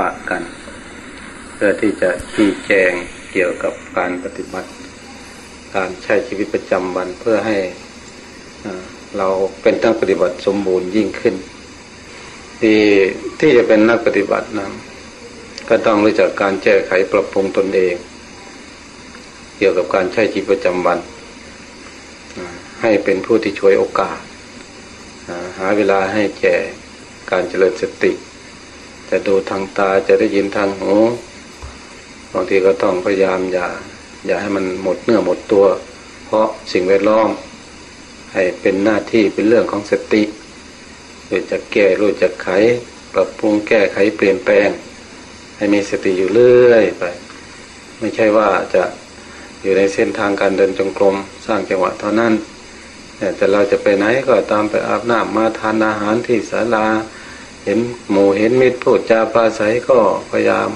ปะกัน เพื่อที่จะชี้แจงเกี่ยวกับการปฏิบัติ การใช้ชีวิตประจำวันเพื่อให้เราเป็นนักปฏิบัติสมบูรณ์ยิ่งขึ้น ที่ที่จะเป็นนักปฏิบัตินะก็ต้องรู้จักการแก้ไขปรับปรุงตนเอง เกี่ยวกับการใช้ชีวิตประจำวัน ให้เป็นผู้ที่ช่วยโอกาส หาเวลาให้แก่การเจริญสติ จะดูทางตาจะได้ยินทางหูบางทีก็ต้องพยายามอย่า อย่าให้มันหมดเนื้อหมดตัว เพราะสิ่งแวดล้อม ให้เป็นหน้าที่เป็นเรื่องของสติรู้จักแก้รู้จักไข ปรับปรุงแก้ไขเปลี่ยนแปลง ให้มีสติอยู่เรื่อยไป ไม่ใช่ว่าจะอยู่ในเส้นทางการเดินจงกรมสร้างจังหวะเท่านั้นแต่เราจะไปไหนก็ตามไปอาบน้ำมาทานอาหารที่ศาลา เห็นหมู่เห็นมิตรพูดจาปราศัยก็พยายาม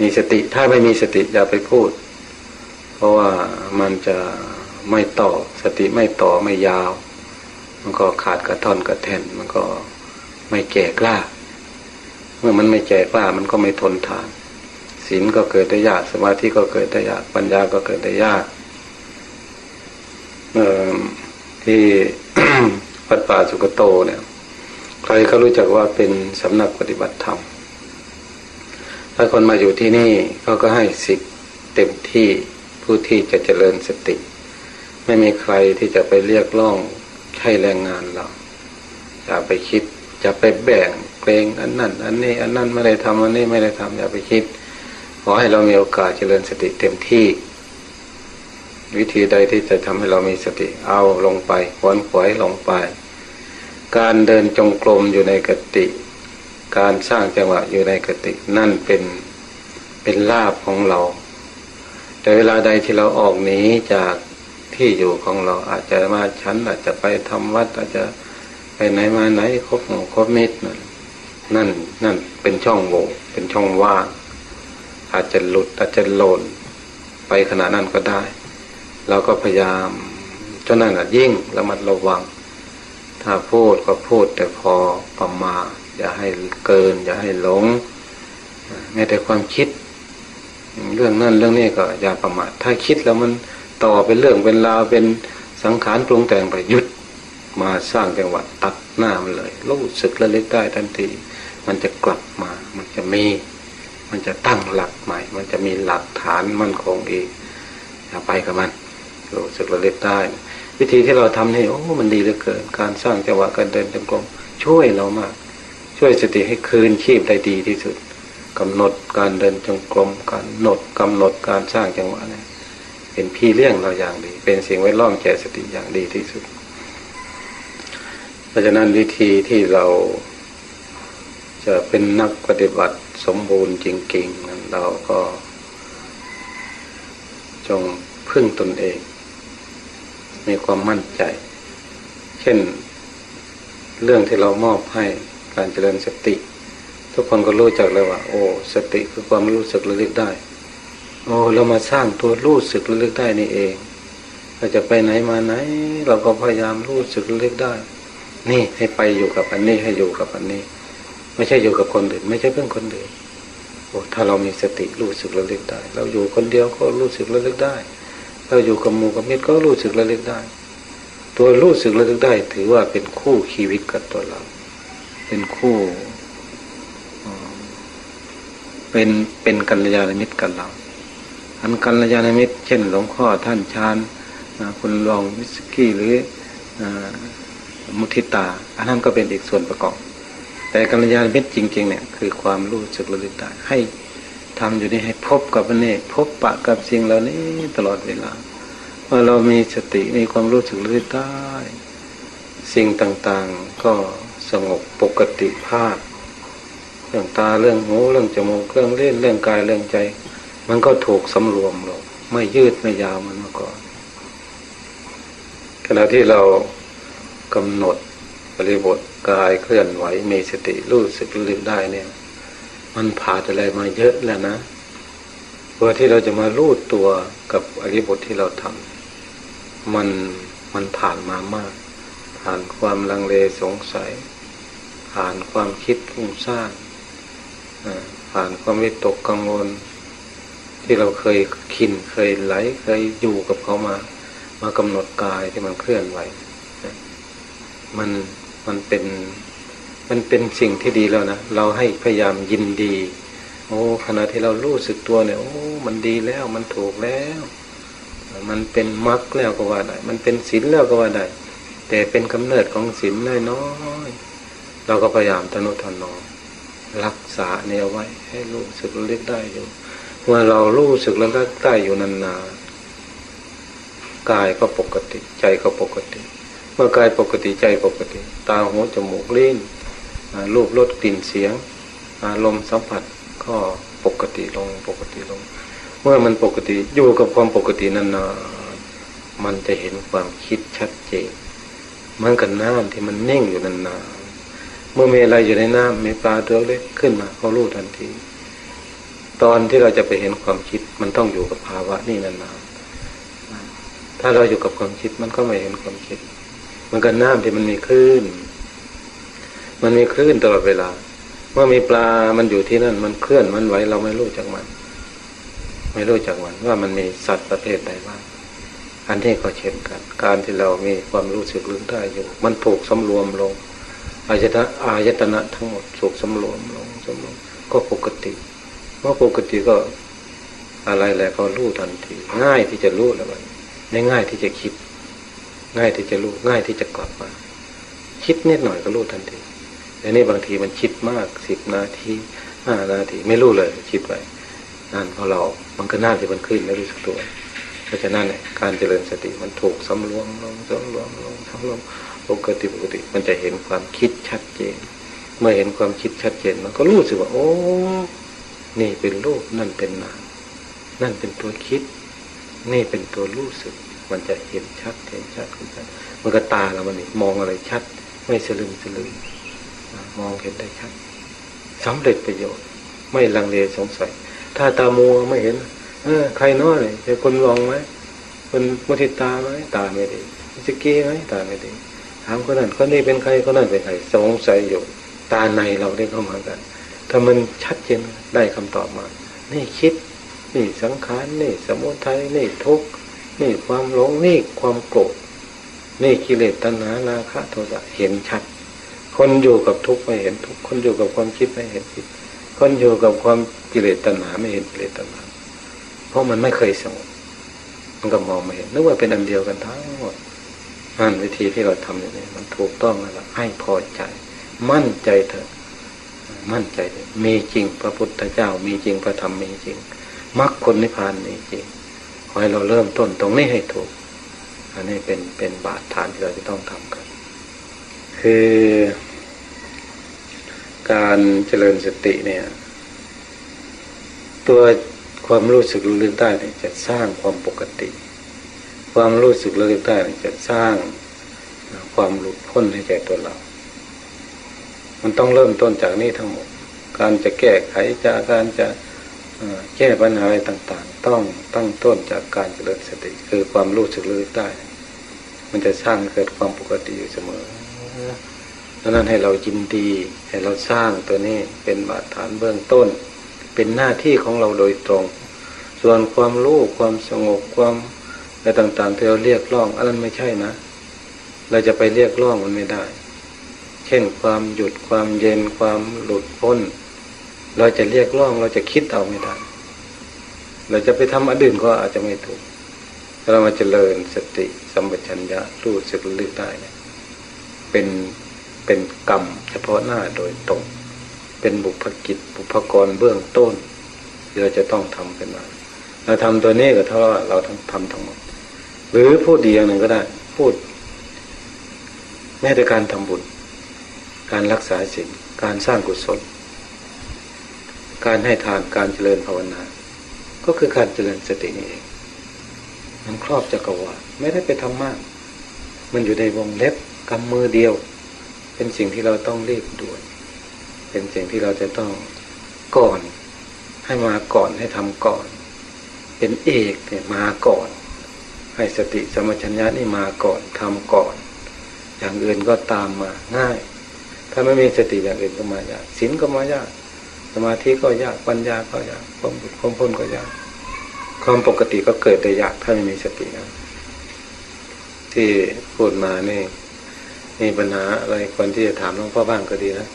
มีสติ ถ้าไม่มีสติอย่าไปพูด เพราะว่ามันจะไม่ต่อสติไม่ต่อไม่ยาว มันก็ขาดกระท่อนกระแทนมันก็ไม่แก่กล้า เมื่อมันไม่แก่กล้ามันก็ไม่ทนทานศีลก็เกิดได้ยากสมาธิก็เกิดได้ยากปัญญาก็เกิดได้ยากที่วัดป่าสุกโตเนี่ย ใครเขารู้จักว่าเป็นสำนักปฏิบัติธรรม ถ้าคนมาอยู่ที่นี่เขาก็ให้สิทธิ์เต็มที่ผู้ที่จะเจริญสติ ไม่มีใครที่จะไปเรียกร้องให้แรงงานเราอย่าไปคิดจะไปแบ่งเกรงอันนั้น อันนี้อันนั้นไม่ได้ทำอันนี้ไม่ได้ทำอย่าไปคิด ขอให้เรามีโอกาสเจริญสติเต็มที่ วิธีใดที่จะทำให้เรามีสติเอาลงไปขวนขวายลงไป การเดินจงกรมอยู่ในกติ การสร้างจังหวะอยู่ในกติ นั่นเป็นเป็นลาบของเรา แต่เวลาใดที่เราออกหนีจากที่อยู่ของเราอาจจะมาชั้น อาจจะไปทำวัด อาจจะไปไหนมาไหนครบหมู่ครบมิตรนั่นนั่นเป็นช่องโหว่เป็นช่องว่างอาจจะหลุดอาจจะหล่นไปขณะนั้นก็ได้ เราก็พยายามเจ้านั่นยิ่งระมัดระวัง ถ้าพูดก็พูดแต่พอประมาอย่าให้เกิน อย่าให้หลงแม้แต่ความคิด เรื่องนั่นเรื่องนี้ก็อย่าประมาทถ้าคิดแล้วมันต่อเป็นเรื่องเป็นราวเป็นสังขารปรุงแต่งไปหยุดมาสร้างจังหวะตัดหน้ามันเลยรู้สึกระลึกได้ทันที มันจะกลับมา มันจะมี มันจะตั้งหลักใหม่ มันจะมีหลักฐานมั่นคงอีกไปกับมันรู้สึกระลึกได้ วิธีที่เราทำนี่โอ้มันดีเหลือเกิน การสร้างจังหวะการเดินจงกรมช่วยเรามาก ช่วยสติให้คืนชีพได้ดีที่สุดกำหนดการเดินจงกรมการหนดกำหนดการสร้างจังหวะนี่เป็นพี่เลี้ยงเราอย่างดี เป็นสิ่งไว้ล่องแก่สติอย่างดีที่สุด เพราะฉะนั้นวิธีที่เราจะเป็นนักปฏิบัติสมบูรณ์จริงๆนั้นเราก็ จงพึ่งตนเอง มีความมั่นใจ เช่น เรื่องที่เรามอบให้การเจริญสติ ทุกคนก็รู้จักเลยว่า โอ้ สติคือความรู้สึกระลึกได้ โอ้เรามาสร้างตัวรู้สึกระลึกได้นี่เองเราจะไปไหนมาไหน เราก็พยายามรู้สึกระลึกได้ นี่ให้ไปอยู่กับอันนี้ให้อยู่กับอันนี้ ไม่ใช่อยู่กับคนอื่น ไม่ใช่เพื่อนคนอื่นโอ้ถ้าเรามีสติรู้สึกระลึกได้ เราอยู่คนเดียวก็รู้สึกระลึกได้ เราอยู่กับหมู่กับมิตรก็รู้สึกระลึกได้ ตัวรู้สึกระลึกได้ ถือว่าเป็นคู่ชีวิตกับตัวเรา เป็นคู่เป็นเป็นกัลยาณมิตรกับเราอันกัลยาณมิตร เช่นหลวงพ่อท่านชานคุณรองวิสกี้หรือมุทิตา อันนั้นก็เป็นอีกส่วนประกอบ แต่กัลยาณมิตรจริง ๆ เนี่ย คือความรู้สึกระลึกได้ให้ ทำอยู่นี่ให้พบกับอันนี้พบปะกับสิ่งเหล่านี้ตลอดเวลาว่าเรามีสติมีความรู้สึกระลึกได้ สิ่งต่างๆก็สงบปกติภาพเรื่องตาเรื่องหูเรื่องจมูกเรื่องเล่นเรื่องกายเรื่องใจ มันก็ถูกสำรวมลงไม่ยืดไม่ยาวมันมาก่อนขณะที่เรากำหนดบริบทกายเคลื่อนไหวมีสติรู้สึกลึกได้เนี่ย มันผ่านอะไรมาเยอะแล้วนะเพื่อที่เราจะมารู้ตัวกับอริบทที่เราทำมันมันผ่านมามาก ผ่านความลังเลสงสัย ผ่านความคิดฟุ้งซ่านผ่านความวิตกกังวล ที่เราเคยคินเคยไหลเคยอยู่กับเขามา มากำหนดกายที่มันเคลื่อนไหวมันมันเป็น มันเป็นสิ่งที่ดีแล้วนะเราให้พยายามยินดี โอ้ขณะที่เรารู้สึกตัวเนี่ยโอ้มันดีแล้วมันถูกแล้ว มันเป็นมรรคแล้วก็ว่าได้ มันเป็นศีลแล้วก็ว่าได้ แต่เป็นกำเนิดของศีลน้อยๆเราก็พยายามทนุถนอมรักษาเนี่ยไว้ ให้รู้สึกเล็กได้อยู่เมื่อเรารู้สึกแล้วก็ได้อยู่นานๆกายก็ปกติ ใจก็ปกติ เมื่อกายปกติใจปกติ ตาหูจมูกลิ้น รูปรสกลิ่นเสียง อารมณ์สัมผัสก็ปกติลงปกติลง เมื่อมันปกติอยู่กับความปกตินานๆมันจะเห็นความคิดชัดเจนเมือนกับน้ำที่มันนิ่งอยู่นานๆเมื่อมีอะไรอยู่ในน้ำมีปลาตัวเล็กขึ้นมาก็รู้ทันที ตอนที่เราจะไปเห็นความคิดมันต้องอยู่กับภาวะนี่นานๆถ้าเราอยู่กับความคิดมันก็ไม่เห็นความคิด มันกับน้ำที่มันมีคลื่น มันมีคลื่นตลอดเวลา เมื่อมีปลามันอยู่ที่นั่น มันเคลื่อนมันไหวเราไม่รู้จักมัน ไม่รู้จักมันว่ามันมีสัตว์ประเภทใดบ้างอันนี้ก็เช่นกัน การที่เรามีความรู้สึกลึกได้อยู่ มันถูกสำรวมลงอายตนะอายตนะทั้งหมดถูกสำรวมลงสำรวมก็ปกติเมื่อปกติก็อะไรแหละก็รู้ทันทีง่ายที่จะรู้แล้วมันไม่ง่ายที่จะคิด ง่ายที่จะรู้ง่ายที่จะกลับมา คิดนิดหน่อยก็รู้ทันที แต่นี่บางทีมันคิดมากสิบนาทีห้านาทีไม่รู้เลยคิดไปนั่นเพราะเรา มันก็น่าจะมันขึ้นไม่รู้สึกตัว เพราะฉะนั้นเนี่ยการเจริญสติมันถูกสำรวมลงสำรวมลงสำรวมปกติปกติ มันจะเห็นความคิดชัดเจน เมื่อเห็นความคิดชัดเจน มันก็รู้สึกว่า โอ้นี่เป็นรูปนั่นเป็นนามนั่นเป็นตัวคิด นี่เป็นตัวรู้สึก มันจะเห็นชัดเห็นชัดเห็นชัดมันก็ตาเรามันนี่มองอะไรชัด ไม่สลึมสลืม มองเห็นได้ชัดสำเร็จประโยชน์ ไม่ลังเลสงสัย ถ้าตามัวไม่เห็น เออ ใครน้อยจะคนมองไหมคนมุทิตาไหมตาไม่ดีจะกี้ไหมตาไม่ดีถามคนนั้นคนนี้เป็นใครคนนั้นเป็นใครสงสัยอยู่ ตาในเราได้เข้ามากัน ถ้ามันชัดเจนได้คำตอบมา นี่คิด นี่สังขารนี่สมุทัยนี่ทุกข์นี่ความหลงนี่ความโกรธนี่กิเลสตัณหาราคะโทสะเห็นชัด คนอยู่กับทุกข์ไม่เห็นทุกข์คนอยู่กับความคิดไม่เห็นคิด คนอยู่กับความกิเลสตัณหาไม่เห็นกิเลสตัณหาเพราะมันไม่เคยสงบมันก็มองไม่เห็นนึกว่าเป็นอันเดียวกันทั้งหมดนั่นวิธีที่เราทำอย่างนี้มันถูกต้องแล้วให้พอใจ มั่นใจเถอะ มั่นใจเถอะมีจริงพระพุทธเจ้า มีจริงพระธรรมมีจริงมรรคผลนิพพานมีจริงขอให้เราเริ่มต้นตรงนี้ให้ถูก อันนี้เป็นเป็นบาตรฐานที่เราจะต้องทำกัน คือ การเจริญสติเนี่ย ตัวความรู้สึกลึกได้เนี่ยจะสร้างความปกติ ความรู้สึกลึกได้เนี่ยจะสร้างความหลุดพ้นให้แก่ตัวเรา มันต้องเริ่มต้นจากนี้ทั้งหมด การจะแก้ไขจากการจะแก้ปัญหาอะไรต่างๆ ต้องตั้งต้นจากการเจริญสติ คือความรู้สึกลึกได้มันจะสร้างเกิดความปกติอยู่เสมอ ดังนั้นให้เรายินดี ให้เราสร้างตัวนี้เป็นบาดฐานเบื้องต้น เป็นหน้าที่ของเราโดยตรง ส่วนความรู้ความสงบความอะไรต่างๆที่เราเรียกร้องอันนั้นไม่ใช่นะ เราจะไปเรียกร้องมันไม่ได้ เช่นความหยุดความเย็นความหลุดพ้น เราจะเรียกร้องเราจะคิดเอาไม่ได้ เราจะไปทำอันอื่นก็อาจจะไม่ถูกเรามาเจริญสติสัมปชัญญะรู้สึกลึกได้เนี่ย เป็นเป็นกรรม เฉพาะหน้าโดยตรง เป็นบุพกิจบุพกรเบื้องต้นที่เราจะต้องทำขึ้นมาเราทำตัวนี้ก็เท่าเราทั้งทำทั้งหมด หรือพูดดีอย่างหนึ่งก็ได้ พูดแม้แต่การทำบุญ การรักษาศีลการสร้างกุศล การให้ทานการเจริญภาวนา ก็คือการเจริญสตินี่เองมันครอบจักรวาลไม่ได้ไปทำมาก มันอยู่ในวงเล็บ กำมือเดียว เป็นสิ่งที่เราต้องรีบด่วน เป็นสิ่งที่เราจะต้องก่อน ให้มาก่อนให้ทำก่อน เป็นเอกเนี่ยมาก่อน ให้สติสมัชัญญะนี่มาก่อนทำก่อน อย่างอื่นก็ตามมาง่าย ถ้าไม่มีสติอย่างอื่นก็มายากศีลก็มายากสมาธิก็ยากปัญญาก็ยากความความพ้นก็ยากความปกติก็เกิดได้ยากถ้าไม่มีสตินะที่พูดมานี่ มีปัญหาอะไรคนที่จะถามหลวงพ่อบ้างก็ดีนะ